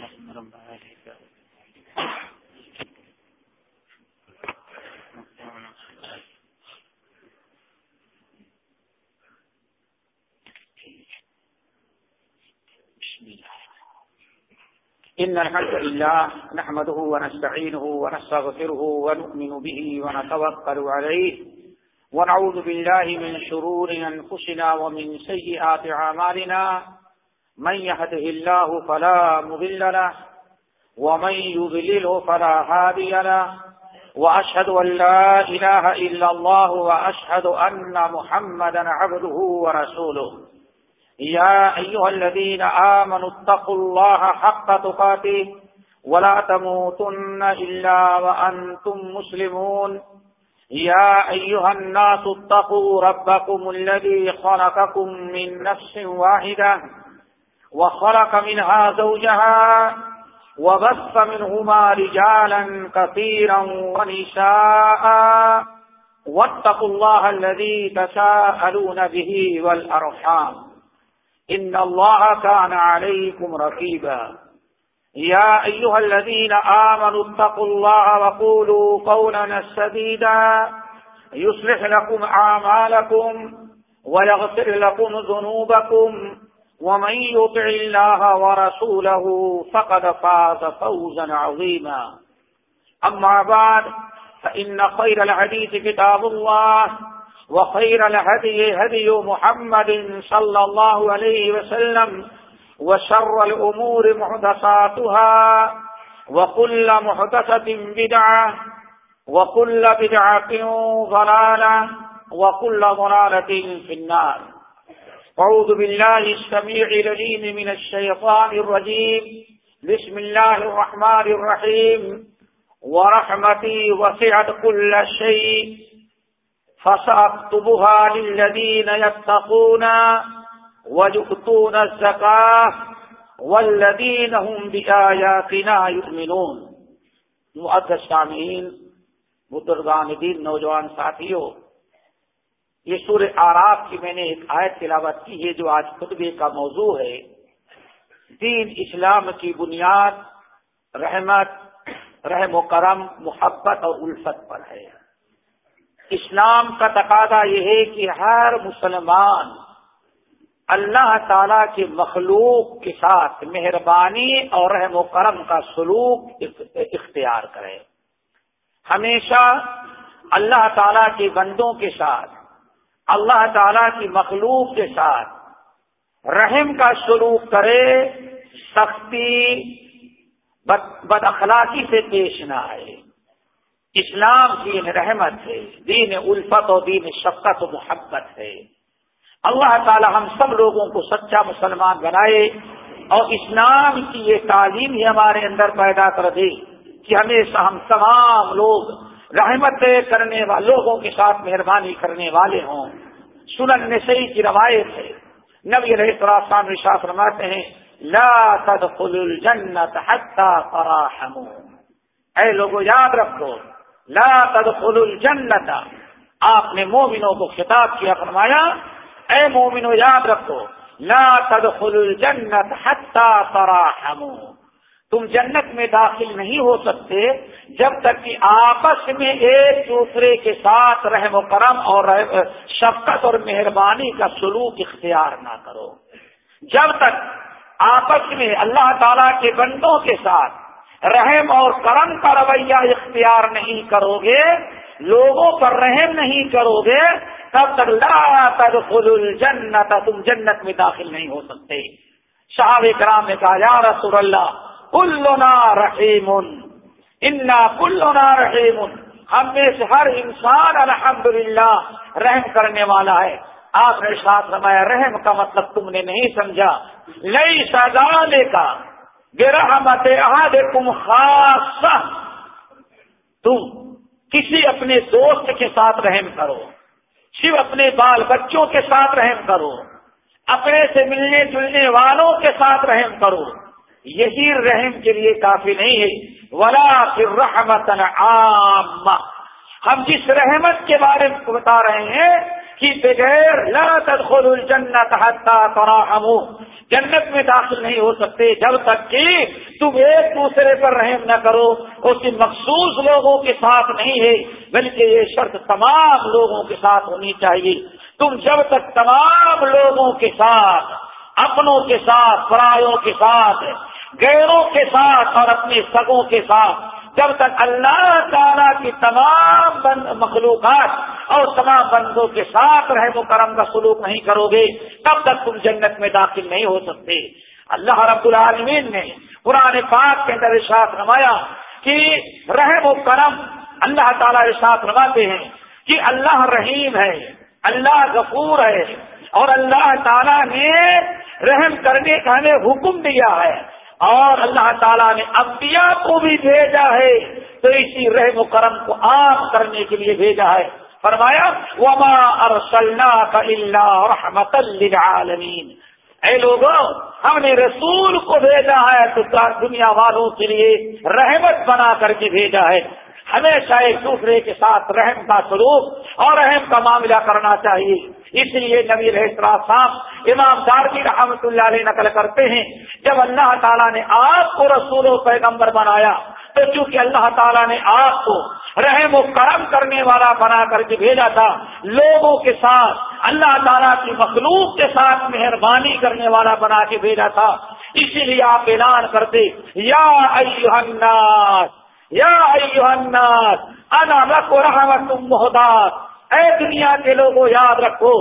اللهم ربنا عليك إن الحمد لله نحمده ونستعينه ونستغفره ونؤمن به ونتوكل عليه. ونعوذ بالله من شرور أنفسنا ومن سيئات عمالنا من يهده الله فلا مضل له، ومن يضلله فلا هادي له، وأشهد أن لا إله إلا الله وأشهد أن محمدا عبده ورسوله. يا أيها الذين آمنوا اتقوا الله حق تقاته، ولا تموتن إلا وأنتم مسلمون. يا أيها الناس اتقوا ربكم الذي خلقكم من نفس واحدة. وخلق منها زوجها وبث منهما رجالا كثيرا ونساء. واتقوا الله الذي تساءلون به والأرحام. إن الله كان عليكم رقيبا. يا أيها الذين آمنوا اتقوا الله وقولوا قولا سديدا. يصلح لكم أعمالكم ويغفر لكم ذنوبكم. ومن يطع الله ورسوله فقد فاز فوزا عظيما. أما بعد، فإن خير الحديث كتاب الله، وخير الهدي، هدي محمد صلى الله عليه وسلم، وشر الأمور محدثاتها، وكل محدثة بدعة، وكل بدعة ضلالة، وكل ضلالة في النار. أعوذ بالله السميع لليم من الشيطان الرجيم. بسم الله الرحمن الرحيم. ورحمتي وسعت كل شيء. فسأكتبها للذين يتقون ويؤتون الزكاة والذين هم بآياتنا يؤمنون. مؤدس سامعین بزرگان دین، نوجوان ساتھیوں یہ سور آراف کی میں نے ایک آیت تلاوت کی ہے جو آج خطبے کا موضوع ہے، دین اسلام کی بنیاد رحمت، رحم و کرم، محبت اور الفت پر ہے۔ اسلام کا تقاضا یہ ہے کہ ہر مسلمان اللہ تعالی کے مخلوق کے ساتھ مہربانی اور رحم و کرم کا سلوک اختیار کرے۔ ہمیشہ اللہ تعالی کے بندوں کے ساتھ اللہ تعالی کی مخلوق کے ساتھ رحم کا سلوک کرے، سختی بد اخلاقی سے پیش نہ آئے۔ اسلام دین رحمت ہے، دین الفت و دین شفقت و محبت ہے۔ اللہ تعالی ہم سب لوگوں کو سچا مسلمان بنائے اور اسلام کی یہ تعلیم ہی ہمارے اندر پیدا کر دے کہ ہمیشہ ہم تمام لوگ رحمت کرنے والے لوگوں کے ساتھ مہربانی کرنے والے ہوں۔ سنن نشئی کی روایت ہے۔ نبی رہے تراسان وشاس رماتے ہیں، لا تدخل الجنت حتى تراحموا۔ اے لوگوں، یاد رکھو، لا تدخل الجنت۔ آپ نے مومنوں کو خطاب کیا، فرمایا، اے مومنو یاد رکھو، لا تدخل الجنت حتى تراحموا۔ تم جنت میں داخل نہیں ہو سکتے جب تک کہ آپس میں ایک دوسرے کے ساتھ رحم و کرم اور شفقت اور مہربانی کا سلوک اختیار نہ کرو۔ جب تک آپس میں اللہ تعالی کے بندوں کے ساتھ رحم اور کرم کا رویہ اختیار نہیں کرو گے لوگوں پر رحم نہیں کرو گے تب تک لا تدخل الجنت، تم جنت میں داخل نہیں ہو سکتے۔ شاہ کرام نے کہا، یا رسول اللہ کلنا رحیم انا کلنا رحیم ہم میں سے ہر انسان الحمدللہ رحم کرنے والا ہے. آپ نے ساتھ رمایا رحم کا مطلب تم نے نہیں سمجھا. نئی سزا کا برحمت احدکم خاص تم کسی اپنے دوست کے ساتھ رحم کرو، صرف اپنے بال بچوں کے ساتھ رحم کرو، اپنے سے ملنے جلنے والوں کے ساتھ رحم کرو یہی رحم کے لیے کافی نہیں ہے۔ ولا پھر رحمت عام ہم جس رحمت کے بارے میں بتا رہے ہیں کہ بغیر لا تدخل الجنت حتى تراحموا جنت میں داخل نہیں ہو سکتے جب تک کہ تم ایک دوسرے پر رحم نہ کرو۔ اس کی مخصوص لوگوں کے ساتھ نہیں ہے، بلکہ یہ شرط تمام لوگوں کے ساتھ ہونی چاہیے۔ تم جب تک تمام لوگوں کے ساتھ، اپنوں کے ساتھ، پرایوں کے ساتھ غیروں کے ساتھ اور اپنے سگوں کے ساتھ۔ جب تک اللہ تعالیٰ کی تمام مخلوقات اور تمام بندوں کے ساتھ رحم و کرم کا سلوک نہیں کرو گے، تب تک تم جنت میں داخل نہیں ہو سکتے۔ اللہ رب العالمین نے قرآن پاک کے اندر ارشاد رمایا کہ رحم و کرم اللہ تعالیٰ ارشاد رواتے ہیں کہ اللہ رحیم ہے، اللہ غفور ہے اور اللہ تعالیٰ نے رحم کرنے کا ہمیں حکم دیا ہے۔ اور اللہ تعالیٰ نے انبیاء کو بھی بھیجا ہے تو اسی رحم و کرم کو عام کرنے کے لیے بھیجا ہے۔ فرمایا، وما ارسلنا کا اللہ رحمت للعالمین اے لوگوں، ہم نے رسول کو بھیجا ہے تو دنیا والوں کے لیے رحمت بنا کر کے بھیجا ہے۔ ہمیشہ ایک دوسرے کے ساتھ رحم کا سلوک اور رحم کا معاملہ کرنا چاہیے۔ اس لیے نبی صاحب امام دارمی رحمت اللہ علیہ نقل کرتے ہیں، جب اللہ تعالیٰ نے آپ کو رسول و پیغمبر بنایا، تو چونکہ اللہ تعالیٰ نے آپ کو رحم و کرم کرنے والا بنا کر کے بھیجا تھا، لوگوں کے ساتھ، اللہ تعالیٰ کی مخلوق کے ساتھ مہربانی کرنے والا بنا کے بھیجا تھا۔ اسی لیے آپ اعلان کرتے، یا الناس یا الناس، انا رکھو رحمت محداد اے دنیا کے لوگوں یاد رکھو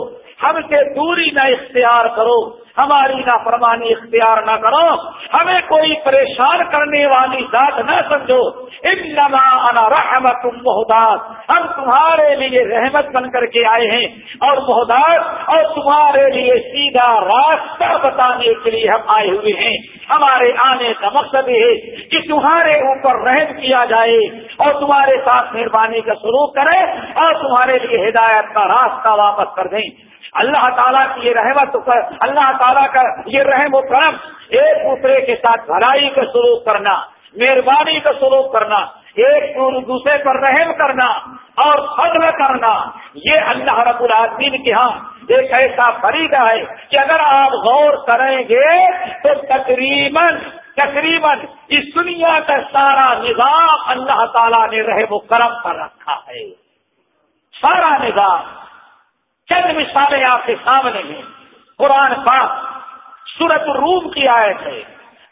ہم سے دوری نہ اختیار کرو۔ ہماری نہ فرمانی اختیار نہ کرو، ہمیں کوئی پریشان کرنے والی ذات نہ سمجھو۔ انا رحمت محتاط ہم تمہارے لیے رحمت بن کر کے آئے ہیں۔ اور محتاط اور تمہارے لیے سیدھا راستہ بتانے کے لیے ہم آئے ہوئے ہیں۔ ہمارے آنے کا مقصد یہ ہے کہ تمہارے اوپر رحم کیا جائے اور تمہارے ساتھ مہربانی کا سلوک کرے اور تمہارے لیے ہدایت کا راستہ واپس کر دیں۔ اللہ تعالیٰ کی یہ رحمت اللہ تعالیٰ کا یہ رحم و کرم ایک دوسرے کے ساتھ بھلائی کا سلوک کرنا، مہربانی کا سلوک کرنا، ایک دوسرے پر رحم کرنا اور فضل کرنا، یہ اللہ رب العالمین کے ہاں ایک ایسا فریدہ ہے کہ اگر آپ غور کریں گے تو تقریباً تقریباً اس دنیا کا سارا نظام اللہ تعالیٰ نے رحم و کرم پر رکھا ہے۔ سارا نظام۔ چند مثالیں آپ کے سامنے ہیں۔ قرآن پاک سورت الروم کی آیت ہے۔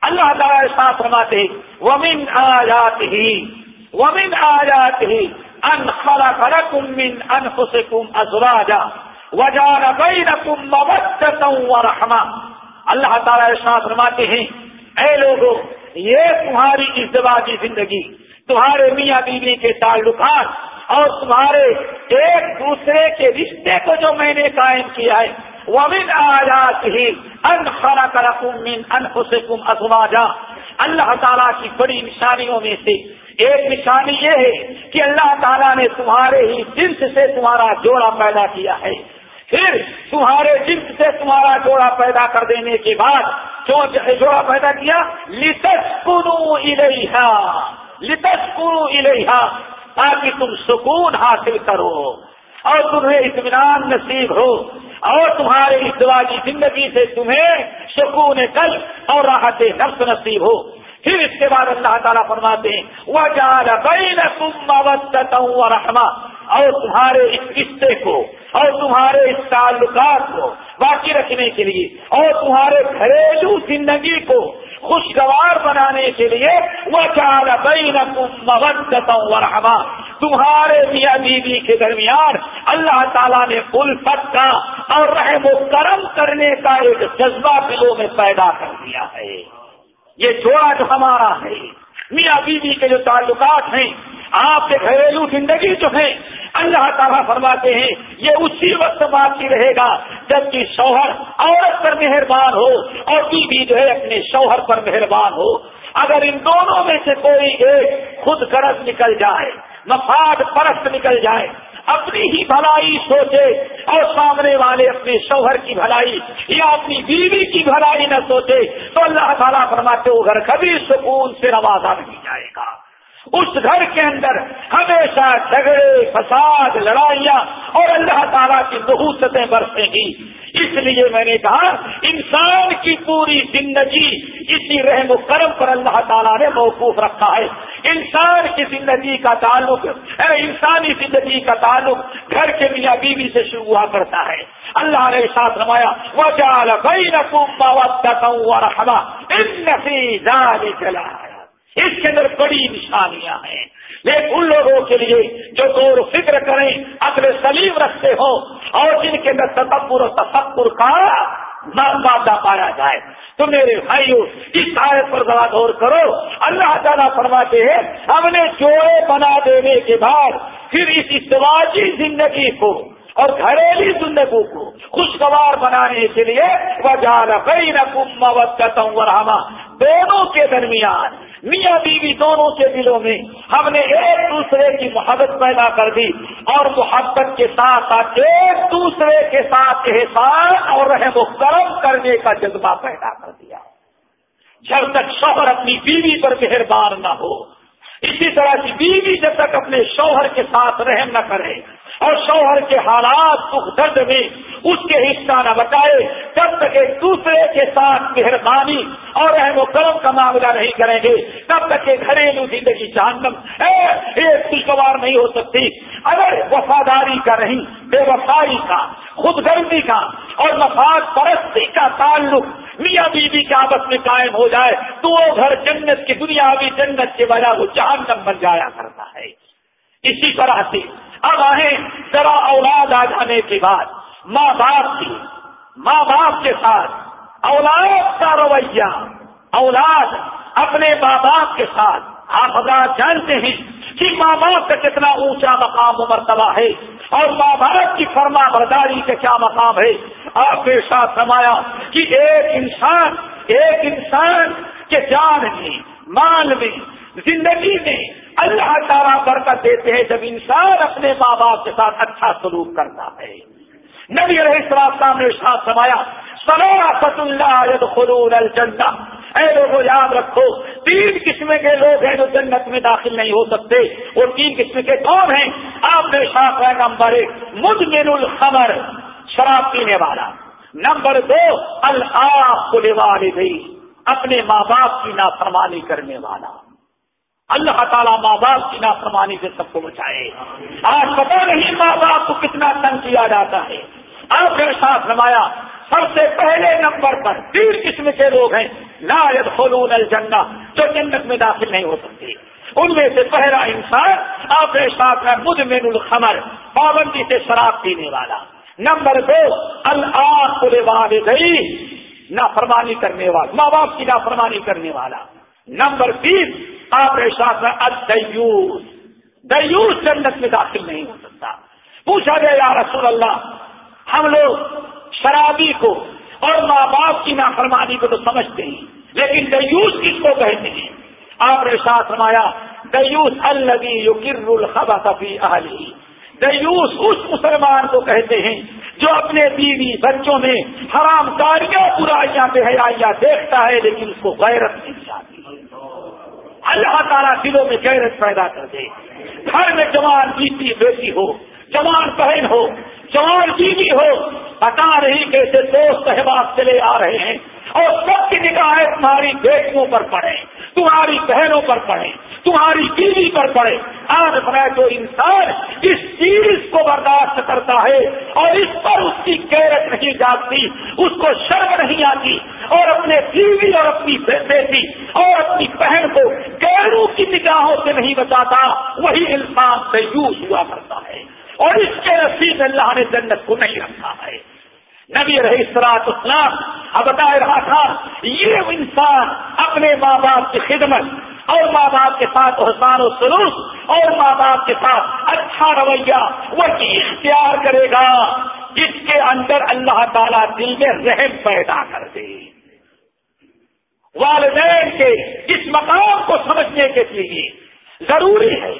اللہ تعالیٰ ساتھ فرماتے ومن آیات ہی ومن آیات ہی ان خلق لكم من انفسكم ازواجا وجعل بينكم مودة ورحمة۔ اللہ تعالیٰ ساتھ فرماتے ہیں، اے لوگوں، یہ تمہاری ازدواجی زندگی، تمہارے میاں بیوی کے تعلقات اور تمہارے ایک دوسرے کے رشتے کو جو میں نے قائم کیا ہے وہ من آجات ہی ان خرا کرم ان ازواجا اللہ تعالیٰ کی بڑی نشانیوں میں سے ایک نشانی یہ ہے کہ اللہ تعالیٰ نے تمہارے ہی جنس سے تمہارا جوڑا پیدا کیا ہے۔ پھر تمہارے جنس سے تمہارا جوڑا پیدا کر دینے کے بعد جو جوڑا پیدا کیا؟ لتس کنو الحا لتس کنو الحا تاکہ تم سکون حاصل کرو اور تمہیں اطمینان نصیب ہو اور تمہارے ازدواجی زندگی سے تمہیں سکون کل اور راحت نفس نصیب ہو۔ پھر اس کے بعد اللہ تعالیٰ فرماتے ہیں وہ جان بین تم رحما اور تمہارے اس قصے کو اور تمہارے اس تعلقات کو باقی رکھنے کے لیے اور تمہارے گھریلو زندگی کو خوشگوار بنانے کے لیے وہ چار بین تم ورحما۔ تمہارے میاں بیوی کے درمیان اللہ تعالیٰ نے الفت کا اور رحم و کرم کرنے کا ایک جذبہ دلوں میں پیدا کر دیا ہے۔ یہ جوڑا جو ہمارا ہے، میاں بیوی کے جو تعلقات ہیں آپ کے گھریلو زندگی جو ہے اللہ تعالیٰ فرماتے ہیں، یہ اسی وقت باقی رہے گا جبکہ شوہر عورت پر مہربان ہو اور بیوی جو ہے اپنے شوہر پر مہربان ہو۔ اگر ان دونوں میں سے کوئی ایک خود غرض نکل جائے، مفاد پرست نکل جائے، اپنی ہی بھلائی سوچے اور سامنے والے اپنے شوہر کی بھلائی یا اپنی بیوی کی بھلائی نہ سوچے، تو اللہ تعالیٰ فرماتے وہ گھر کبھی سکون سے نوازا نہیں جائے گا۔ اس گھر کے اندر ہمیشہ جھگڑے، فساد، لڑائیاں اور اللہ تعالیٰ کی نحوستیں برسیں گی۔ اس لیے میں نے کہا، انسان کی پوری زندگی اسی رحم و کرم پر اللہ تعالیٰ نے موقوف رکھا ہے۔ انسان کی زندگی کا تعلق انسانی زندگی کا تعلق گھر کے میاں بیوی سے شروع ہوا کرتا ہے۔ اللہ نے ساتھ روایا وہ چال بھائی رکھا ان چلا ہے اس کے اندر بڑی نشانیاں ہیں۔ لیکن ان لوگوں کے لیے جو غور فکر کریں اپنے سلیم رکھتے ہو اور جن کے اندر تدبر و تصور کا مادہ پایا جائے۔ تو میرے بھائیو، اس آیت پر ذرا غور کرو۔ اللہ تعالیٰ فرماتے ہیں، ہم نے جوڑے بنا دینے کے بعد پھر اس ازدواجی زندگی کو اور گھریلو زندگی کو خوشگوار بنانے کے لیے وہ جانا نہ رحما دونوں کے درمیان میاں بیوی دونوں کے دلوں میں ہم نے ایک دوسرے کی محبت پیدا کر دی اور محبت کے ساتھ ساتھ ایک دوسرے کے ساتھ احساس اور رحم و کرم کرنے کا جذبہ پیدا کر دیا۔ جب تک شوہر اپنی بیوی پر مہربان نہ ہو، اسی طرح کی بیوی جب تک اپنے شوہر کے ساتھ رحم نہ کرے اور شوہر کے حالات سکھ درد میں اس کے حصہ نہ بتائے تب تک ایک دوسرے کے ساتھ مہربانی اور اہم و کرم کا معاملہ نہیں کریں گے، تب تک ایک گھریلو زندگی جہنم ایک خوشگوار نہیں ہو سکتی۔ اگر وفاداری کا نہیں، بے وفائی کا خود گردی کا اور مفاد پرستی کا تعلق میاں بیوی کے آپس میں قائم ہو جائے، تو وہ گھر جنت کی دنیاوی جنت کے وجہ وہ جہنم بن جایا کرتا ہے۔ اسی طرح سے اب آئیں، ذرا اولاد آ جانے کے بعد ماں باپ کی، ماں باپ کے ساتھ، اولاد کا رویہ، اولاد اپنے ماں باپ کے ساتھ۔ آپ حضرات جانتے ہیں کہ ماں باپ کا کتنا اونچا مقام و مرتبہ ہے اور ماں باپ کی فرما برداری کا کیا مقام ہے۔ آپ نے ساتھ سمایا کہ ایک انسان ایک انسان کے جان میں، مال میں، زندگی میں اللہ تعالیٰ برکت دیتے ہیں جب انسان اپنے ماں باپ کے ساتھ اچھا سلوک کرتا ہے۔ نبی علیہ السلام نے ساتھ سمایا سلاست اللہ خلون الجنہ۔ اے لوگوں یاد رکھو، تین قسم کے لوگ ہیں جو جنت میں داخل نہیں ہو سکتے وہ تین قسم کے کون ہیں؟ آپ نے ساتھ ہے نمبر ایک، مدمن الخمر، شراب پینے والا۔ نمبر دو اللہ والدی اپنے ماں باپ کی نافرمانی کرنے والا۔ اللہ تعالیٰ ماں باپ کی نافرمانی سے سب کو بچائے۔ آج پتا نہیں ماں باپ کو کتنا تنگ کیا جاتا ہے۔ آپ نے ساتھ نمایا سب سے پہلے نمبر پر تین قسم کے لوگ ہیں لاید خلون الجنہ، جو جنت میں داخل نہیں ہو سکتے۔ ان میں سے پہلا انسان، آپ نے ساتھ میں مدمن الخمر، پابندی سے شراب پینے والا۔ نمبر دو اللہ والدئی نافرمانی کرنے والا، ماں باپ کی نافرمانی کرنے والا۔ نمبر تین آپ نے ساتھ دیوس دیوس جنت میں داخل نہیں ہو سکتا۔ پوچھا گیا، یا رسول اللہ، ہم لوگ شرابی کو اور ماں باپ کی نافرمانی کو تو سمجھتے ہیں، لیکن دیوس کس کو کہتے ہیں؟ آپ نے ساتھ رمایا دیوس الگی یو کر الخبا تفی اہلی دیوس اس مسلمان کو کہتے ہیں جو اپنے بیوی بچوں میں حرام کاریاں برائیاں بے حیاں دیکھتا ہے، لیکن اس کو غیرت نہیں۔ اللہ تعالیٰ دلوں میں غیرت پیدا کر دے۔ گھر میں جوان بیٹی بیٹی ہو، جوان بہن ہو، جوان بیوی ہو، بتا رہی کیسے دوست احباب چلے آ رہے ہیں۔ اور سب کی نگاہیں تمہاری بیٹیوں پر پڑے تمہاری بہنوں پر پڑے تمہاری بیوی پر پڑے آج میں جو انسان اس چیز کو برداشت کرتا ہے اور اس پر اس کی کیرت نہیں جاتی اس کو شرم نہیں آتی، اور اپنے بیوی اور اپنی بیٹی اور اپنی بہن کو گیروں کی نگاہوں سے نہیں بچاتا، وہی انسان سے یوز ہوا کرتا ہے۔ اور اس کے نصیب اللہ نے جنت کو نہیں رکھا ہے۔ نبی رہی سراط اسلام اب بتا رہا تھا، یہ انسان اپنے ماں باپ کی خدمت اور ماں باپ کے ساتھ حسان و سلوک اور ماں باپ کے ساتھ اچھا رویہ وہی اختیار کرے گا جس کے اندر اللہ تعالیٰ دل میں رحم پیدا کر دے۔ والدین کے اس مقام کو سمجھنے کے لیے ضروری ہے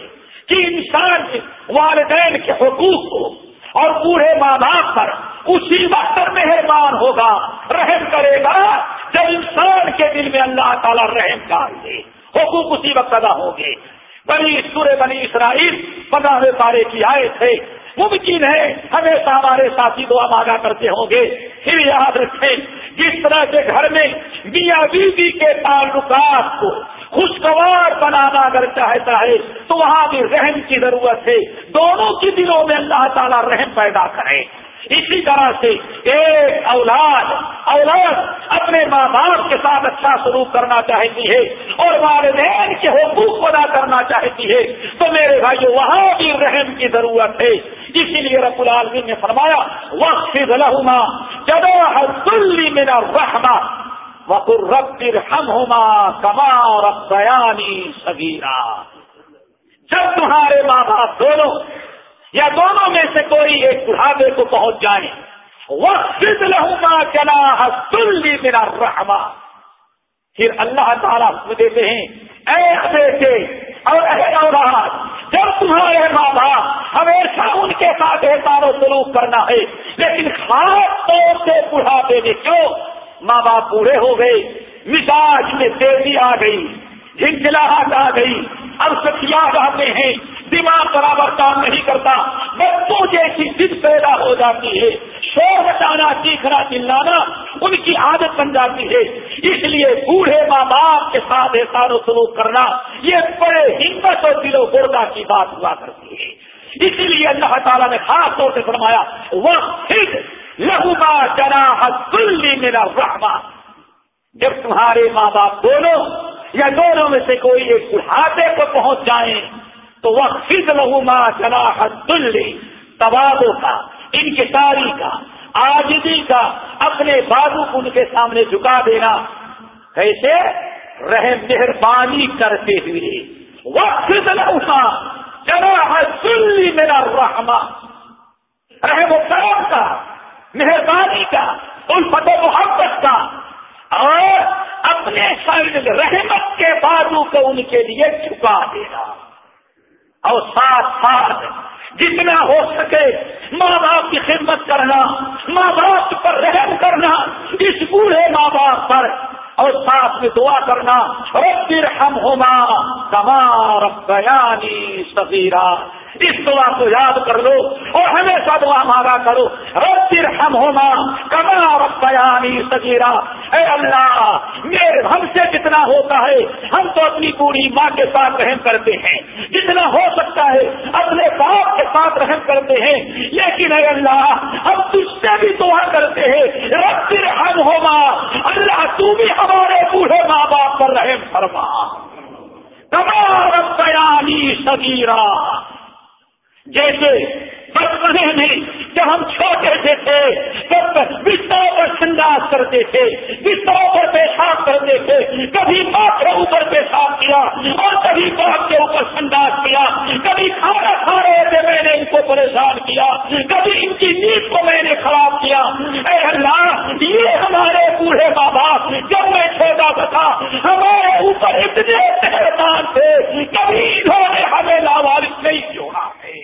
کہ انسان والدین کے حقوق کو اور پورے ماں باپ پر اسی وقت مہربان ہوگا رحم کرے گا جب انسان کے دل میں اللہ تعالیٰ رحم ڈال دے۔ حقوق اسی وقت ادا ہوں گے۔ بنی سورے بنی اسرائیل پندرہ پارے کی آئے تھے ممکن ہے ہمیشہ ہمارے ساتھی دعا مانگا کرتے ہوں گے۔ پھر یاد رکھیں، جس طرح سے گھر میں میاں بیوی کے تعلقات کو خوشگوار بنانا اگر چاہتا ہے، تو وہاں بھی رحم کی ضرورت ہے۔ دونوں کی دلوں میں اللہ تعالیٰ رحم پیدا کرے۔ اسی طرح سے ایک اولاد اولاد اپنے ماں باپ کے ساتھ اچھا سلوک کرنا چاہتی ہے اور والدین کے حقوق ادا کرنا چاہتی ہے، تو میرے بھائی وہاں بھی رحم کی ضرورت ہے۔ اسی لیے رب العالمین نے فرمایا وقت لہما جدو حلی میرا رحما وقر رب ہم ہوما کما رب بیانی سگیرا جب تمہارے ماں باپ دونوں یا دونوں میں سے کوئی ایک بڑھاپے کو پہنچ جائے وقت لہما چلا حلی میرا رحما پھر اللہ تعالیٰ دیتے ہیں، اے بیٹے اور اے اولاد، جب تمہارے ماں باپ ہمیشہ ان کے ساتھ احسان و سلوک کرنا ہے، لیکن خاص طور سے بڑھاپے میں کیوں؟ ماں باپ بوڑھے ہو گئے، مزاج میں تیزی آ گئی جھنجلاہٹ آ گئی، اب سکھیات آتے ہیں، دماغ برابر کام نہیں کرتا، بچوں جیسی ضد پیدا ہو جاتی ہے، شور بچانا چیخنا، چلانا ان کی عادت بن جاتی ہے۔ اس لیے بوڑھے ماں باپ کے ساتھ احسان و سلوک کرنا، یہ بڑے ہمت اور دل و گردہ کی بات ہوا کرتی ہے۔ اسی لیے اللہ تعالیٰ نے خاص طور سے فرمایا وہ لہو کا چنا میرا رحما جب تمہارے ماں باپ دونوں یا دونوں میں سے کوئی ایک بڑھاپے کو پہنچ جائیں، تو وہ فض لہو ماں چلا تبادوں کا، انکساری کا آجدی کا، اپنے بازو ان کے سامنے جھکا دینا۔ کیسے رہ مہربانی کرتے ہوئے۔ وقت لہا چلا حدلی میرا رحما رحم و کرم کا۔ مہربانی کا ان محبت کا، اور اپنے سائڈ رحمت کے بازو کو ان کے لیے جھکا دینا۔ اور ساتھ ساتھ جتنا ہو سکے ماں باپ کی خدمت کرنا، ماں باپ پر رحم کرنا، اس بوڑھے ماں باپ پر، اور ساتھ میں دعا کرنا پھر ہم ہوما کمار بیانی سبیرا اس دعا کو یاد کر لو اور ہمیشہ دعا مانگا کرو۔ رب ہم ہونا کما رب بیانی سگیرا اے اللہ، میرے ہم سے جتنا ہوتا ہے، ہم تو اپنی پوری ماں کے ساتھ رحم کرتے ہیں۔ جتنا ہو سکتا ہے، اپنے باپ کے ساتھ رحم کرتے ہیں۔ لیکن اے اللہ، ہم تجھ سے بھی دعا کرتے ہیں۔ رب ہم ہونا اللہ تو بھی ہمارے بوڑھے ماں باپ پر رحم فرما۔ کما رب بیانی سگیرا جیسے بچپنے میں جب ہم چھوٹے سے تھے تب بستروں پر سنداس کرتے تھے، بستروں پر پیشاب کرتے تھے، کبھی ماں کے اوپر پیشاب کیا اور کبھی باپ کے اوپر سنداس کیا، کبھی کھانا کھا رہے تھے، میں نے ان کو پریشان کیا، کبھی ان کی نیند کو میں نے خراب کیا اے اللہ یہ ہمارے بوڑھے ماں باپ جب میں چھوٹا تھا ہمارے اوپر اتنے مہربان تھے کبھی انہوں نے ہمیں لاوارث نہیں چھوڑا ہے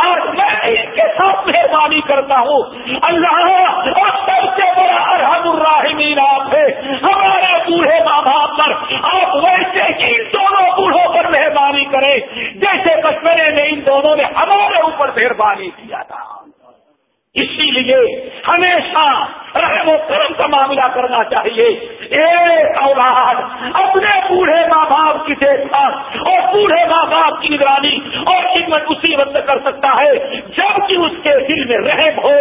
آج میں ان کے ساتھ مہربانی کرتا ہوں اللہ سب سے بڑا ارحم الراحمین آپ ہے ہمارے بوڑھے ماں باپ پر آپ ویسے ان دونوں بوڑھوں پر مہربانی کریں جیسے بچپنے میں ان دونوں نے ہمارے اوپر مہربانی کیا تھا اسی لیے ہمیشہ رحم و کرم کا معاملہ کرنا چاہیے ایک اولاد اپنے بوڑھے ماں باپ کی دیکھ بھال اور بوڑھے ماں باپ کی نگرانی اور خدمت اسی وقت کر سکتا ہے جبکہ اس کے دل میں رحم ہو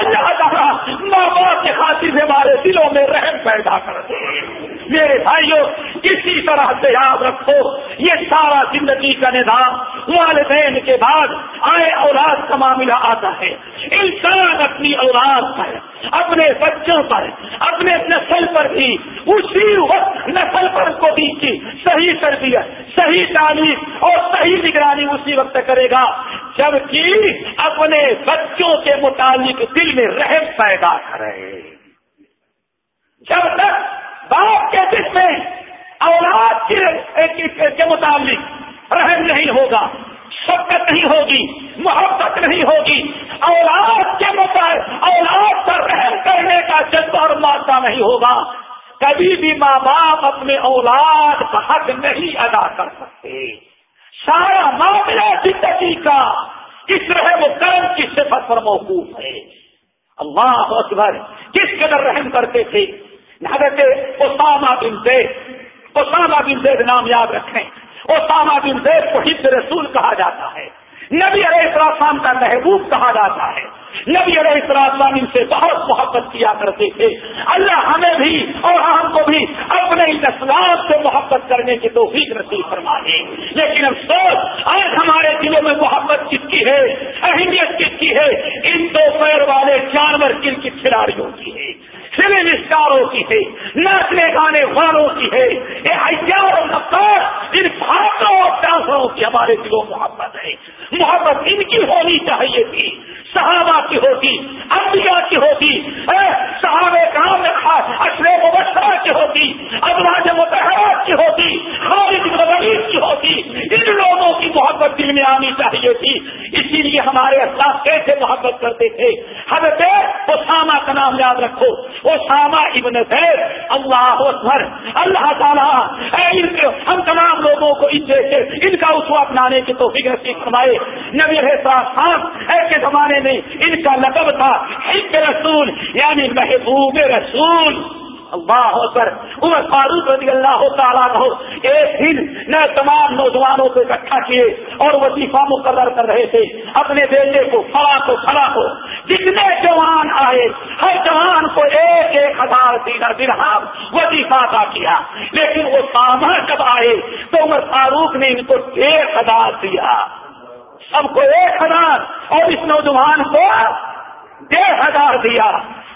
اللہ تعالیٰ ماں باپ کے خاطر ہمارے دلوں میں رحم پیدا کر دے میرے بھائیوں کسی طرح سے یاد رکھو یہ سارا زندگی کا نظام والدین کے بعد آئے اولاد کا معاملہ آتا ہے انسان اپنی اولاد پر اپنے بچوں پر اپنے نسل پر بھی اسی وقت نسل پر کو بھی کی صحیح تربیت صحیح تعلیم اور صحیح نگرانی اسی وقت کرے گا جبکہ اپنے بچوں کے دل میں رحم پیدا کرے۔ جب تک باپ کے دل میں اولاد کے متعلق رحم نہیں ہوگا شکت نہیں ہوگی، محبت نہیں ہوگی، اولاد کے مطابق اولاد پر رحم کرنے کا جذبہ اور مادہ نہیں ہوگا۔ کبھی بھی ماں باپ اپنے اولاد کا حق نہیں ادا کر سکتے۔ سارا معاملہ زندگی کا کس رہے وہ کرم کی صفت پر موقوف ہے۔ اللہ اکبر کس قدر رحم کرتے تھے۔ حضرت اسامہ بن زید، اسامہ بن زید نام یاد رکھیں۔ اسامہ بن زید کو حد رسول کہا جاتا ہے۔ نبی علیہ السلام کا محبوب کہا جاتا ہے۔ نبی علیہ السلام سے بہت محبت کیا کرتے تھے۔ اللہ ہمیں بھی اور ہم کو بھی اپنے اسلام سے محبت کرنے کی توفیق نصیب فرما دے لیکن افسوس، آج ہمارے دلوں میں محبت کس کی ہے؟ اہمیت کس کی ہے؟ ان دو پیر والے جانور کن کی کھلاڑیوں کی ہے؟ فلم اسٹاروں کی ہے، ناچنے گانے والوں کی ہے۔ یہ ہزاروں نفار ان بھاگوں اور ڈانسروں کی ہمارے دلوں محبت ہے۔ محبت ان کی ہونی چاہیے تھی صحابہ کی ہوتی انبیاء کی ہوتی صحابہ کام اشرے مبصرہ کی ہوتی ابراج متحرات کی ہوتی خالد غریب کی ہوتی ان لوگوں کی محبت دل میں آنی چاہیے تھی اسی لیے ہمارے اسلاف کیسے محبت کرتے تھے حضرت اسامہ کا نام یاد رکھو اسامہ ابن زید اللہ اکبر اللہ تعالیٰ، اے ان کے، ہم تمام لوگوں کو ان جیسے، ان کا اسوا اپنانے کی تو فکر فرمائے۔ نبی ہاں، ایسے زمانے میں ان کا لقب تھا، حب رسول یعنی محبوب رسول۔ اللہ کر عمر فاروق رضی اللہ تعالیٰ ہو ایک دن نہ تمام نوجوانوں کو اکٹھا کیے اور وظیفہ مقرر کر رہے تھے۔ اپنے بیٹے کو کھڑا کو کھڑا کو۔ جتنے جوان آئے، ہر جوان کو ایک ایک ہزار دینا درہم وظیفہ کا کیا۔ لیکن وہ ساما جب آئے؟ تو عمر فاروق نے ان کو ڈیڑھ ہزار دیا۔ سب کو ایک ہزار اور اس نوجوان کو ڈیڑھ ہزار دیا۔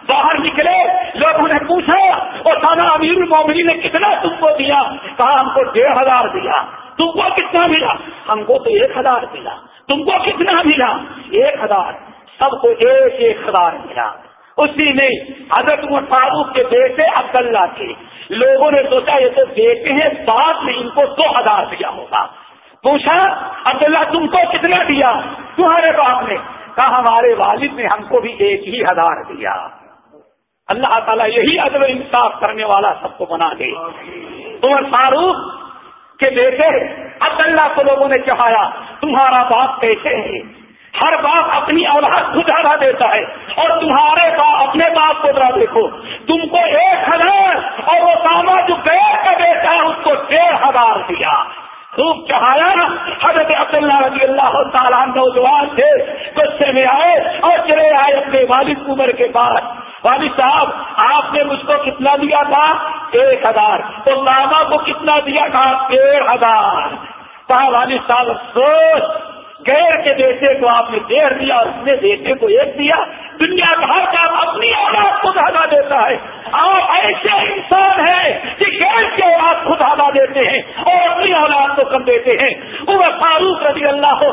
باہر نکلے، لوگوں نے پوچھا، اور سانا امیر المومنی نے کتنا تم کو دیا؟ کہا، ہم کو ڈیڑھ ہزار دیا۔ تم کو کتنا ملا؟ ہم کو تو ایک ہزار ملا۔ تم کو کتنا ملا؟ ایک ہزار۔ سب کو ایک ایک ہزار ملا۔ اسی میں حضرت فاروق کے بیٹے عبداللہ تھے۔ لوگوں نے سوچا، یہ تو بیٹے ہیں، بعد میں ان کو دو ہزار دیا ہوگا۔ پوچھا، عبداللہ تم کو کتنا دیا؟ تمہارے باپ نے کہا، ہمارے والد نے ہم کو بھی ایک ہی ہزار دیا۔ اللہ تعالیٰ یہی عدل انصاف کرنے والا سب کو بنا دے۔ عمر فاروق کے بیٹے عبداللہ کو لوگوں نے چڑھایا، تمہارا باپ کیسے ہے؟ ہر باپ اپنی اولاد کو زیادہ دیتا ہے اور تمہارے باپ اپنے باپ کو ذرا دیکھو۔ تم کو ایک ہزار اور وہ کاما جو گئے کا بیٹا ہے، اس کو ڈیڑھ ہزار دیا۔ خوب چڑھایا حضرت عبداللہ رضی اللہ تعالیٰ نوجوان تھے غصے میں آئے اور چلے آئے اپنے والد عمر کے پاس۔ والد صاحب، آپ نے مجھ کو کتنا دیا تھا؟ ایک ہزار۔ تو لاما کو کتنا دیا تھا؟ ڈیڑھ ہزار۔ کہا والد صاحب سوچ گیر کے بیٹے کو آپ نے دیر دیا اور اپنے بیٹے کو ایک دیا، دنیا کا ہر کام اپنی اولاد کو زیادہ دیتا ہے۔ آپ ایسے انسان ہیں کہ گیر کے اولاد کو زیادہ دیتے ہیں۔ اور کو کم دیتے ہیں۔ وہ فاروق رضی اللہ ہو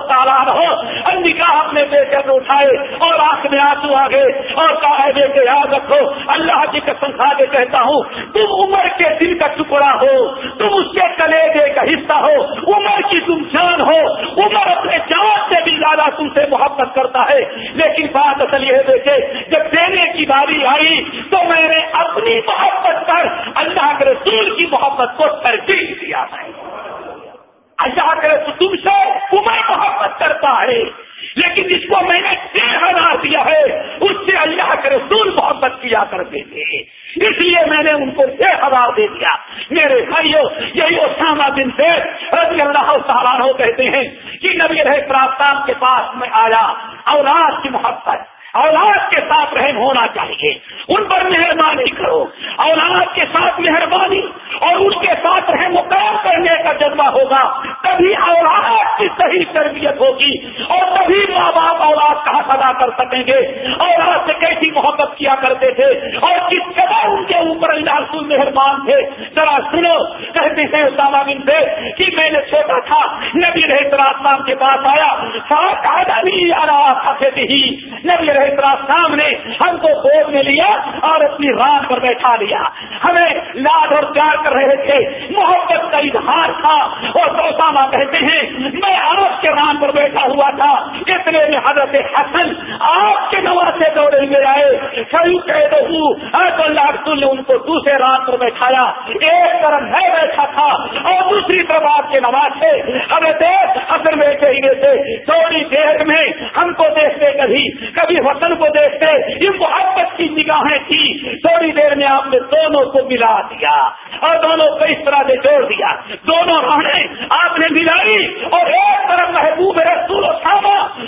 ہو انکا اپنے بیٹے کو اٹھائے اور آنکھ میں آنسو آ گئے اور کہا بیٹے، یاد رکھو، اللہ کی قسم کھا کے کہتا ہوں، تم عمر کے دل کا ٹکڑا ہو، تم اس کے کلیجے کا حصہ ہو، عمر کی تم جان ہو، عمر اپنے جان سے بھی زیادہ تم سے محبت کرتا ہے۔ لیکن بات اصل یہ دیکھے جب دینے کی باری آئی تو میں نے اپنی محبت پر اللہ کے رسول کی محبت کو ترجیح دیا۔ ہے اللہ کے رسول تم سے عمر محبت کرتا ہے۔ لیکن جس کو میں نے ڈیڑھ ہزار دیا ہے۔ اس سے اللہ کے رسول محبت کیا کرتے تھے۔ اس لیے میں نے ان کو ڈیڑھ ہزار دے دیا۔ میرے بھائیوں یہی اسامہ دن سے رضی اللہ تعالیٰ کہتے ہیں کہ نبی رہے پراستان کے پاس میں آیا، اولاد کی محبت۔ اولاد کے ساتھ رحم ہونا چاہیے۔ ان پر مہربانی کرو۔ اولاد کے ساتھ مہربانی اور اس کے ساتھ رحم و کام کرنے کا جذبہ ہوگا۔ تبھی اولاد کی صحیح تربیت ہوگی اور تبھی ماں باپ اولاد کا حق ادا کر سکیں گے۔ اولاد سے کیسی محبت کیا کرتے تھے اور کس قدر ان کے اوپر اللہ مہربان تھے۔ ذرا سنو، کہتے ہیں اسامہ بن سے کہ میں نے چھوٹا تھا، نبی رہے کے پاس آیا۔ نہیں آ رہا تھا ہی نبی رہے نے ہم کو گود میں لیا اور اپنی رات پر بیٹھا لیا۔ ہمیں لاد اور پیار کر رہے تھے۔ محبت کا اظہار تھا اور سوسامہ کہتے ہیں، میں آپ کے ران پر بیٹھا ہوا تھا۔ اتنے میں حضرت حسن آپ کے نواز سے دوڑے ہوئے آئے کہیں کہہ دو تو اللہ رسول نے ان کو دوسرے رات پر بیٹھایا۔ ایک طرف میں بیٹھا تھا اور دوسری طرف آپ کے نواز تھے۔ حضرت اصل میں چاہیے تھے۔ تھوڑی دیر میں ہم کو دیکھتے کبھی کبھی وطن کو دیکھتے ان محبت کی نگاہیں تھی۔ تھوڑی دیر میں آپ نے دونوں کو ملا دیا اور دونوں کو اس طرح سے جوڑ دیا۔ دونوں راہیں آپ نے ملائی اور ایک طرف محبوب رسول و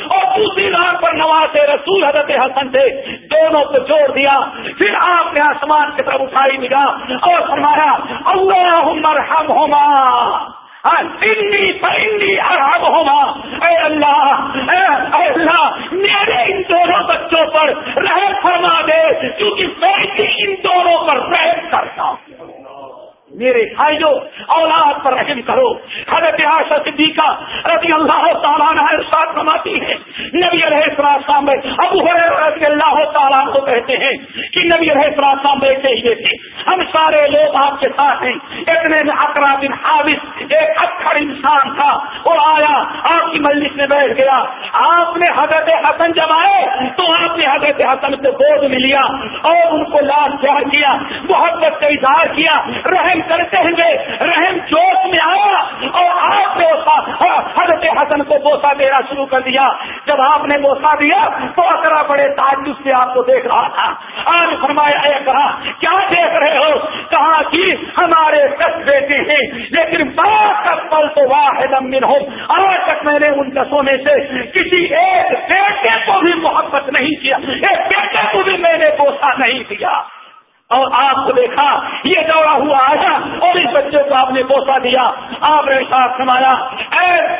اور دوسری راہ پر نواز رسول حضرت حسن تھے دونوں کو جوڑ دیا۔ پھر آپ نے آسمان کی طرف اٹھائی نگاہ اور فرمایا اللہ مرحم ہوما ارحم ہوما۔ اے اللہ اے اللہ، میرے ان دونوں بچوں پر رحم فرما دے۔ کیونکہ میرے بھائیو اولاد پر رحم کرو۔ حضرت عاشا صدیقہ رضی اللہ تعالیٰ ارشاد فرماتی ہے نبی علیہ السلام میں ابو رضی اللہ تعالیٰ کو کہتے ہیں کہ نبی علیہ السلام بیٹھے ہی تھے۔ ہم سارے لوگ آپ کے ساتھ ہیں۔ اتنے میں اکرا بن حاوث ایک اکثر انسان تھا۔ وہ آیا، آپ کی مجلس میں بیٹھ گیا۔ آپ نے حضرت حسن جمائے تو آپ نے حضرت حسن سے گود میں لیا اور ان کو لاش پیار کیا، محبت کا اظہار کیا، رحم کرتے ہوئے رحم جوش میں آیا اور آپ نے حضرت حسن کو بوسا دینا شروع کر دیا۔ جب آپ نے بوسا دیا تو اکرا بڑے تعجب سے آپ کو دیکھ رہا تھا۔ آج فرمایا اکرا، کیا دیکھ رہے ہو؟ کہا کہ ہمارے دس بیٹے ہیں، لیکن بات کا پل تو واحد امن ہو آج تک میں نے ان دسوں میں سے کسی ایک بیٹے کو بھی محبت نہیں کیا، ایک بیٹے کو بھی میں نے بوسا نہیں دیا۔ اور آپ کو دیکھا، یہ دوڑا ہوا آیا اور اس بچے کو آپ نے بوسا دیا۔ آپ نے ساتھ سمایا اے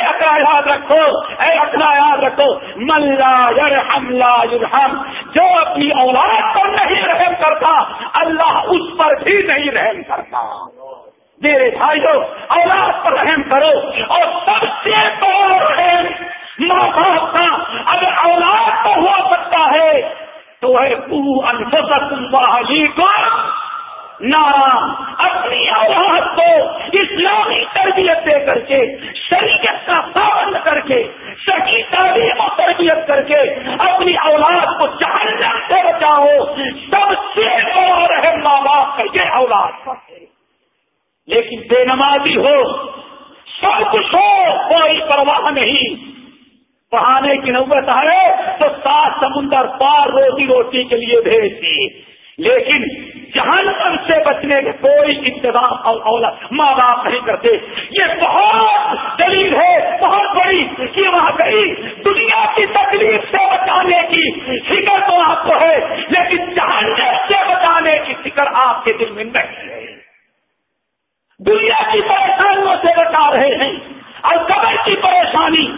اکڑا یاد رکھو۔ اے اکڑا یاد رکھو۔ ملا یر لا یرحم۔ جو اپنی اولاد پر نہیں رحم کرتا، اللہ اس پر بھی نہیں رحم کرتا۔ میرے بھائیوں، اولاد پر رحم کرو اور سب سے بڑا رحم ماں باپ کا۔ اگر اولاد تو ہوا سکتا ہے تو ہے کو نارا۔ اپنی اولاد کو اسلامی تربیت دے کر کے، شریعت کا پابند کر کے صحیح تعلیم و تربیت کر کے اپنی اولاد کو جہنم سے بچاؤ۔ سب سے بڑا رہے ماں باپ کا یہ اولاد۔ لیکن بے نمازی ہو، سب کچھ ہو کوئی پرواہ نہیں۔ پڑھانے کی نوبت ہے تو سات سمندر پار روٹی روٹی کے لیے بھیج دی۔ لیکن جہنم سے بچنے کے کوئی انتظام اور ماں باپ نہیں کرتے۔ یہ بہت دلیل ہے، بہت بڑی کہ وہاں گئی دنیا کی تکلیف سے بچانے کی فکر تو آپ کو ہے، لیکن جہنم سے بچانے کی فکر آپ کے دل میں نہیں ہے۔ دنیا کی پریشانیوں سے بچا رہے ہیں اور قبر کی پریشانی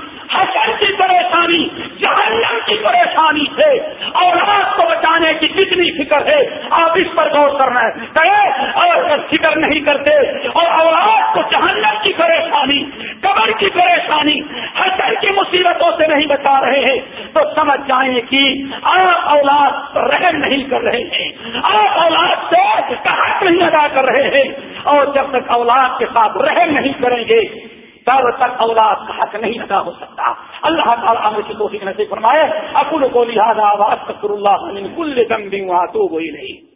فکر ہے آپ اس پر غور کرنا ہے۔ اور فکر نہیں کرتے اور اولاد کو جہنم کی پریشانی، قبر کی پریشانی حسن کی مصیبتوں سے نہیں بچا رہے ہیں، تو سمجھ جائیں کہ آپ اولاد رحم نہیں کر رہے ہیں۔ آپ اولاد سے حق نہیں ادا کر رہے ہیں۔ اور جب تک اولاد کے ساتھ رحم نہیں کریں گے تب تک اولاد کا حق نہیں ادا ہو سکتا۔ اللہ تعالیٰ کی توفیق نصیب فرمائے۔ اکل کو لہٰذا واسطر اللہ کل دم بھی وہاں تو وہی نہیں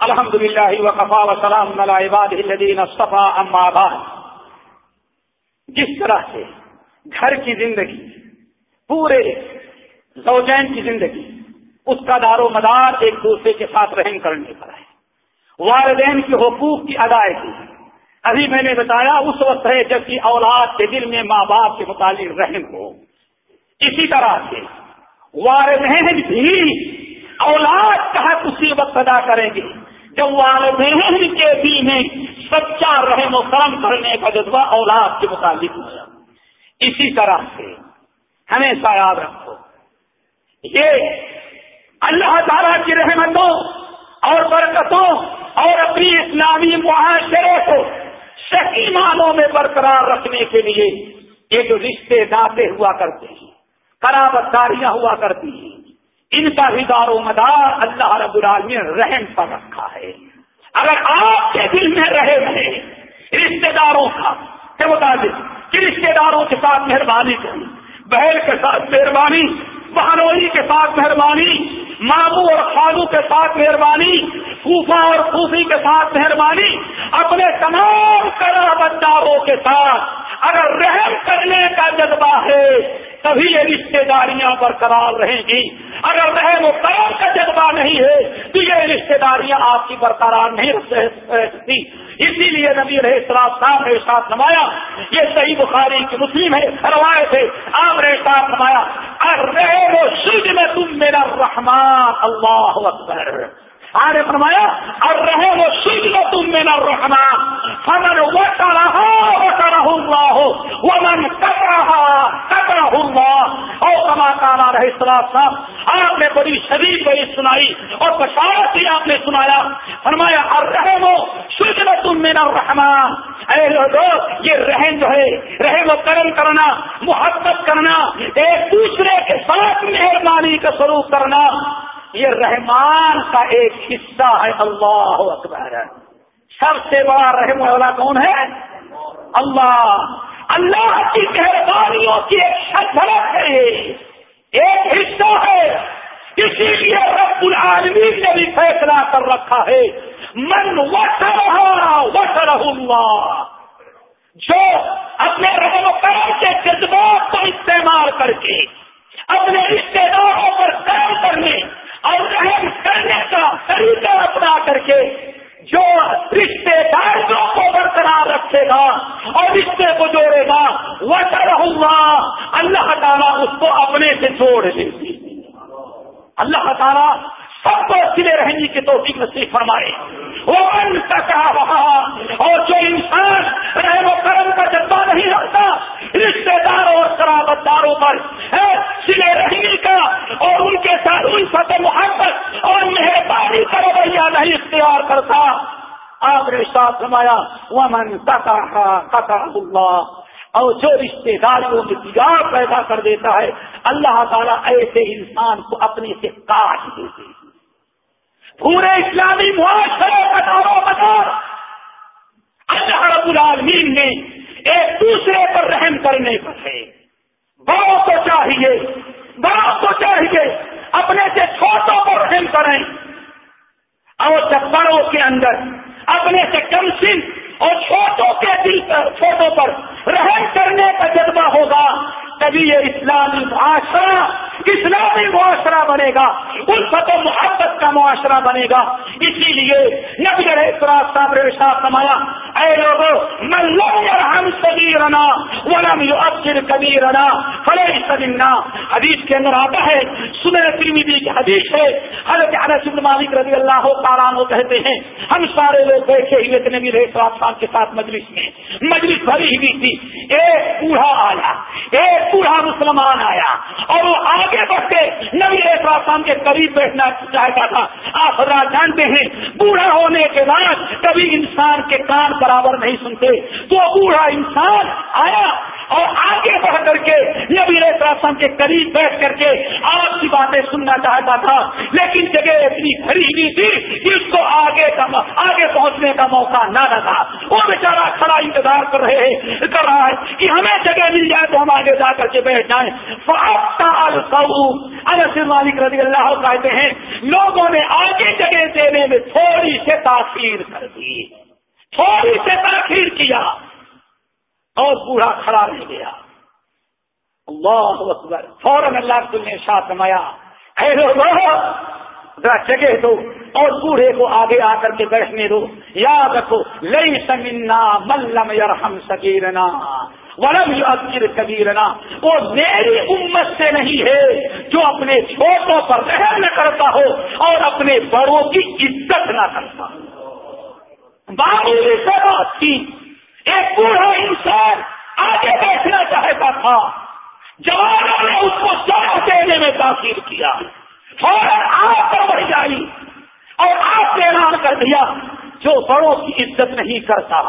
الحمد للہ وقفا وسلام عباد الدین صفا اما بعد۔ جس طرح سے گھر کی زندگی، پورے زوجین کی زندگی اس کا دار و مدار ایک دوسرے کے ساتھ رحم کرنے پر ہے۔ والدین کے حقوق کی ادائیگی۔ ابھی میں نے بتایا اس وقت ہے جبکہ اولاد کے دل میں ماں باپ کے متعلق رحم ہو۔ اسی طرح سے والدین بھی اولاد کا حق اسی وقت ادا کریں گے جب والدین کے دل میں سچا رحم و کرم کرنے کا جذبہ اولاد کے متعلق ہو اسی طرح سے ہمیشہ یاد رکھو، یہ اللہ تعالیٰ کی رحمتوں اور برکتوں اور اپنی اسلامی معاشرے کو صحیح معنوں میں برقرار رکھنے کے لیے یہ جو رشتے داتے ہوا کرتے ہیں کرابت داریاں ہوا کرتی ہیں، ان کا بھی دار و مدار اللہ رب العالمین رحم پر رکھا ہے۔ اگر آپ کے دل میں رہے رہے رشتے داروں کا کے مطابق کہ رشتے داروں کے ساتھ مہربانی کریں، بہن کے ساتھ مہربانی، بہنوئی کے ساتھ مہربانی ماموں اور خالو کے ساتھ مہربانی پھوفا اور پھوفی کے ساتھ مہربانی، اپنے تمام بداروں کے ساتھ اگر رحم کرنے کا جذبہ ہے، تبھی یہ رشتے داریاں برقرار رہیں گی۔ اگر رحم و کرم کا جذبہ نہیں ہے، تو یہ رشتے داریاں آپ کی برقرار نہیں رہ سکتی۔ اسی لیے نبی رہے صاحب نے ساتھ نمایا یہ صحیح بخاری کی مسلم ہے، روایت ہے، آپ نے ساتھ نمایا رحم و میرا اللہ اکبر۔ آنے فرمایا اور رہے وہ سوچ لو تم میں نہ رکھنا فمن وٹ رہا وٹ رہا ہو وہ من کر رہا کر رہا اور کما کانا رہے صاحب آپ نے بڑی شدید بڑی سنائی اور بشارت ہی آپ نے سنایا فرمایا اور رہے وہ سوچ لو تم میں نہ رکھنا اے لوگوں یہ رحم جو ہے رحم و کرم کرنا محبت کرنا ایک دوسرے کے ساتھ مہربانی کا سروپ کرنا یہ رحمان کا ایک حصہ ہے اللہ اکبر۔ سب سے بڑا رحم والا کون ہے؟ اللہ۔ اللہ کی مہربانیوں کی ایک جھلک ہے۔ ایک حصہ ہے۔ اسی لیے رب العالمین نے بھی فیصلہ کر رکھا ہے۔ من وٹ رہا وٹ اللہ۔ جو اپنے رحم و کرم کے جذبات کو استعمال کر کے، اپنے رشتے داروں پر کام کرنے اور رحم کرنے کا طریقہ اپنا کر کے جو رشتے داروں کو برقرار رکھے گا اور رشتے کو جوڑے گا وہ رہوں گا اللہ تعالیٰ اس کو اپنے سے جوڑ لے گی۔ اللہ تعالیٰ سب کو سلے رہنے کی توفیق نصیب فرمائے۔ وہ ان کا رہا اور جو انسان رحم و کرم کا جذبہ نہیں رکھتا رشتے داروں اور شرابت داروں پر سلے رہنے کا اور ان کے ساتھ ان سب محبت اور مہربانی کا رویہ نہیں اختیار کرتا۔ آپ نے ساتھ سمایا وہ من قطع اللہ اور جو رشتے داریوں میں بگاڑ پیدا کر دیتا ہے، اللہ تعالیٰ ایسے انسان کو اپنے سے کاٹ دیتے ہیں۔ پورے اسلامی معاشرے کا دارو اللہ رب العالمین نے ایک دوسرے پر رحم کرنے پر ہے بڑوں کو چاہیے، بڑوں کو چاہیے، اپنے سے چھوٹوں پر رحم کریں۔ اور جب بڑوں کے اندر اپنے سے کم سن اور چھوٹوں کے دل پر چھوٹوں پر رحم کرنے کا جذبہ ہوگا تبھی یہ اسلامی معاشرہ اسلامی معاشرہ بنے گا ان و محبت کا معاشرہ بنے گا۔ اسی لیے نبی صاحب سمایا اے ہم سبھی رنا ولم ابر کبھی رنا فلے سدنا حدیث کے اندر آتا ہے سنر ترمیدی کی حدیث ہے۔ حضرت انس بن مالک رضی اللہ تعالیٰ کہتے ہیں، ہم سارے لوگ بیٹھے ہوئے تھے نبی صاحب کے ساتھ مجلس میں، مجلس بھری ہوئی تھی۔ ایک بوڑھا آیا، ایک بوڑھا مسلمان آیا۔ اور وہ آگے بڑھتے نبی اسلام کے قریب بیٹھنا چاہتا تھا۔ آپ حضرات جانتے ہیں، بوڑھا ہونے کے بعد کبھی انسان کے کان برابر نہیں سنتے۔ تو بوڑھا انسان آیا۔ اور آگے بڑھ کر کے نبی اسلام کے قریب بیٹھ کر کے آپ کی باتیں سننا چاہتا تھا، لیکن جگہ اتنی خریدی تھی کہ اس کو آگے کا آگے پہنچنے کا موقع نہ لگا وہ بیچارہ کھڑا انتظار کر رہے کر رہا ہے کہ ہمیں جگہ مل جائے تو ہم آگے جا کر کے بیٹھ جائیں۔ مالک رضی اللہ کہتے ہیں، لوگوں نے آگے جگہ دینے میں تھوڑی سے تاخیر کر دی۔ تھوڑی سے تاخیر کیا۔ اور بوڑھا کھڑا رہ گیا۔ اللہ اکبر۔ فوراً اللہ تم نے ساتھ نمایا جگہ دو اور بوڑھے کو آگے آ کر کے بیٹھنے دو۔ یاد رکھو لئی سمنا ملم یرحم سکیرنا ورم یو کبیرنا۔ وہ میری امت سے نہیں ہے جو اپنے چھوٹوں پر رحم نہ کرتا ہو اور اپنے بڑوں کی عزت نہ کرتا معمولی سے بات تھی ایک بوڑھا انسان آگے بیٹھنا چاہتا تھا۔ جوانوں نے اس کو جواب دینے میں تاخیر کیا۔ فوراً آپ پر بڑھ جائی اور آپ نے اعلان کر دیا، جو بڑوں کی عزت نہیں کرتا،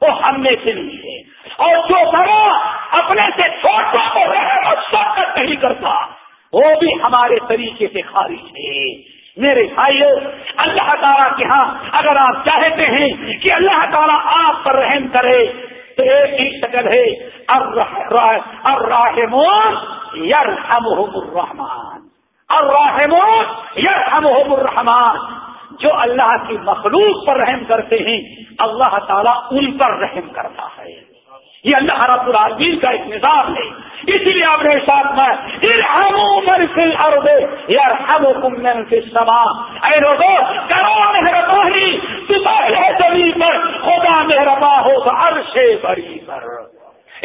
وہ ہم میں سے نہیں ہے۔ اور جو بڑا اپنے سے چھوٹوں کو رہے اور شوقت نہیں کرتا، وہ بھی ہمارے طریقے سے خارج ہے۔ میرے بھائیو اللہ تعالیٰ کے ہاں اگر آپ چاہتے ہیں کہ اللہ تعالیٰ آپ پر رحم کرے، تو ایک ہی شکل ہے الرحمون یرحمہم الرحمن الرحمون یرحمہم الرحمن۔ جو اللہ کی مخلوق پر رحم کرتے ہیں، اللہ تعالیٰ ان پر رحم کرتا ہے۔ یہ اللہ رب العالمین کا ایک نظام ہے۔ اسی لیے آپ نے ساتھ میں یار ہم کمن کے سما اے روزو کرو مہربانی، تمہارے زمین پر خدا مہربا ہو تو عرش بری پر۔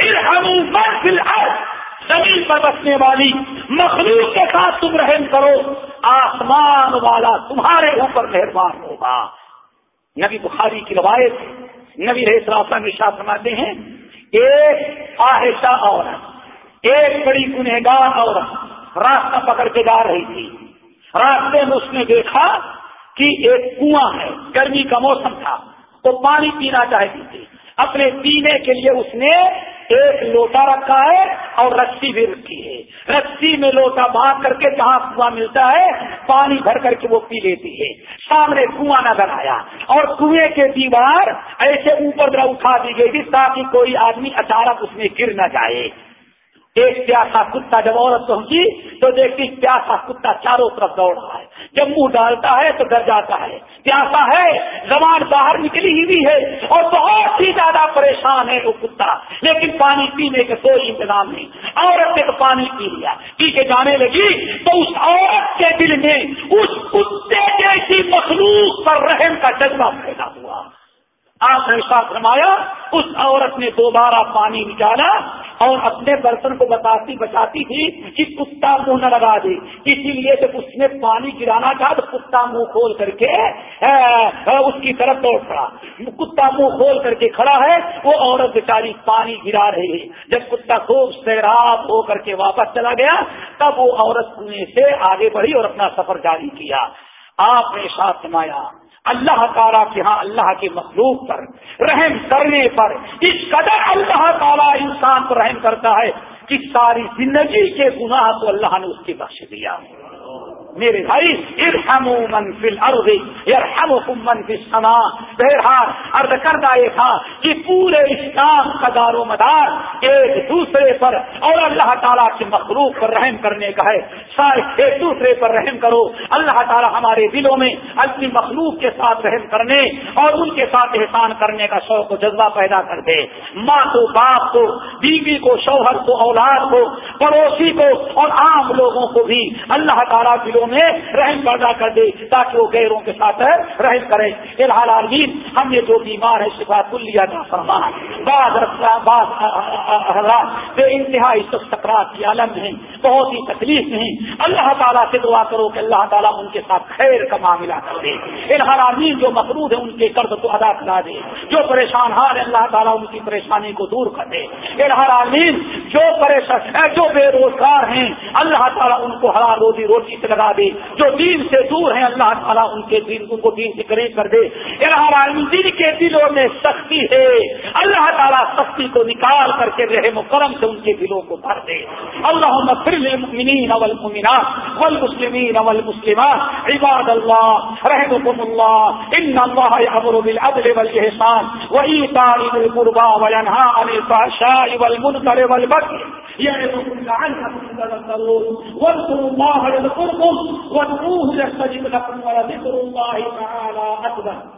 ارحم من فی الارض، زمین پر بسنے والی مخلوق کے ساتھ تم رحم کرو، آسمان والا تمہارے اوپر مہربان ہوگا۔ نبی بخاری کی روایت، نبی رہے میں شاہ فرماتے ہیں، ایک آہشہ عورت ایک بڑی گنہگار عورت راستہ پکڑ کے جا رہی تھی۔ راستے میں اس نے دیکھا کہ ایک کنواں ہے، گرمی کا موسم تھا، تو پانی پینا چاہتی تھی۔ اپنے پینے کے لیے اس نے ایک لوٹا رکھا ہے اور رسی بھی رکھی ہے۔ رسی میں لوٹا باندھ کر کے جہاں کنواں ملتا ہے، پانی بھر کر کے وہ پی لیتی ہے۔ سامنے کنواں نظر آیا اور کنویں کے دیوار ایسے اوپر اٹھا دی گئی تھی تاکہ کوئی آدمی اچانک اس میں گر نہ جائے۔ ایک پیاسا کتا جب عورت پہنچی تو دیکھتی پیاسا کتا چاروں طرف دوڑ رہا ہے۔ جب منہ ڈالتا ہے تو ڈر جاتا ہے۔ پیاسا ہے، زبان باہر نکلی ہوئی ہے اور بہت ہی زیادہ پریشان ہے وہ کتا۔ لیکن پانی پینے کا کوئی انتظام نہیں۔ عورت نے تو پانی پی لیا۔ پی کے جانے لگی تو اس عورت کے دل میں اس کتے جیسی مخلوق پر رحم کا جذبہ پیدا ہوا۔ آپ نے ساتھ رمایا اس عورت نے دوبارہ پانی نکالا۔ اور اپنے برتن کو بتاتی بچاتی تھی کہ کتا منہ نہ لگا دے۔ اسی لیے جب اس نے پانی گرانا تھا تو کتا منہ کھول کر کے اس کی طرف دوڑ پڑا۔ کتا منہ کھول کر کے کھڑا ہے، وہ عورت بیچاری پانی گرا رہی ہے۔ جب کتا خوب سیراب ہو کر کے واپس چلا گیا، تب وہ عورت کنویں سے آگے بڑھی اور اپنا سفر جاری کیا۔ آپ نے ساتھ سمایا اللہ تعالیٰ کے ہاں اللہ کے مخلوق پر رحم کرنے پر اس قدر اللہ تعالیٰ انسان پر رحم کرتا ہے کہ ساری زندگی کے گناہ کو اللہ نے اس کی بخش دیا۔ میرے بھائی ارحم من فی الارض ارحمکم من فی السماء۔ بہرحال، عرض کردہ یہ تھا کہ پورے اسلام کا دار و مدار ایک دوسرے پر اور اللہ تعالیٰ کے مخلوق پر رحم کرنے کا ہے۔ سارے ایک دوسرے پر رحم کرو۔ اللہ تعالیٰ ہمارے دلوں میں اپنی مخلوق کے ساتھ رحم کرنے اور ان کے ساتھ احسان کرنے کا شوق و جذبہ پیدا کر دے۔ ماں کو، باپ کو، بیوی کو، شوہر کو، اولاد کو، پڑوسی کو اور عام لوگوں کو بھی اللہ تعالیٰ دلوں میں رحم پیدا کر دے تاکہ وہ غیروں کے ساتھ رحم کرے۔ الحال عالمین ہم یہ جو بیمار ہے شفا کلیہ کا فرمان بعض بعض حضرات بے انتہائی سکرات کی عالم ہیں بہت ہی تکلیف نہیں۔ اللہ تعالیٰ سے دعا کرو کہ اللہ تعالیٰ ان کے ساتھ خیر کا معاملہ کر دے۔ الحال عالمین جو مقروض ہے ان کے قرض کو ادا کرا دے۔ جو پریشان ہار اللہ تعالیٰ ان کی پریشانی کو دور کر دے۔ الحال عالمین جو پریشان جو بے روزگار ہیں، اللہ تعالیٰ ان کو ہرا روزی روٹی سے لگا دے۔ جو دین سے دور ہیں، اللہ تعالیٰ ان کے دین ان کو دین سے کر دے۔ دن کے دلوں میں سختی ہے، اللہ تعالیٰ سختی کو نکال کر کے رہے مکرم سے ان کے دلوں کو بھر دے۔ دے اللہ مفر والمؤمنات والمسلمین والمسلمات. عباد اللہ رحمكم اللہ ان اللہ یامر بالعدل والاحسان وایتاء ذی القربى وینھا عن الفحشاء يعظكم لعلكم تذكرون. واذكروا الله يذكركم وادعوه يستجب لكم ولذكر الله تعالى اکبر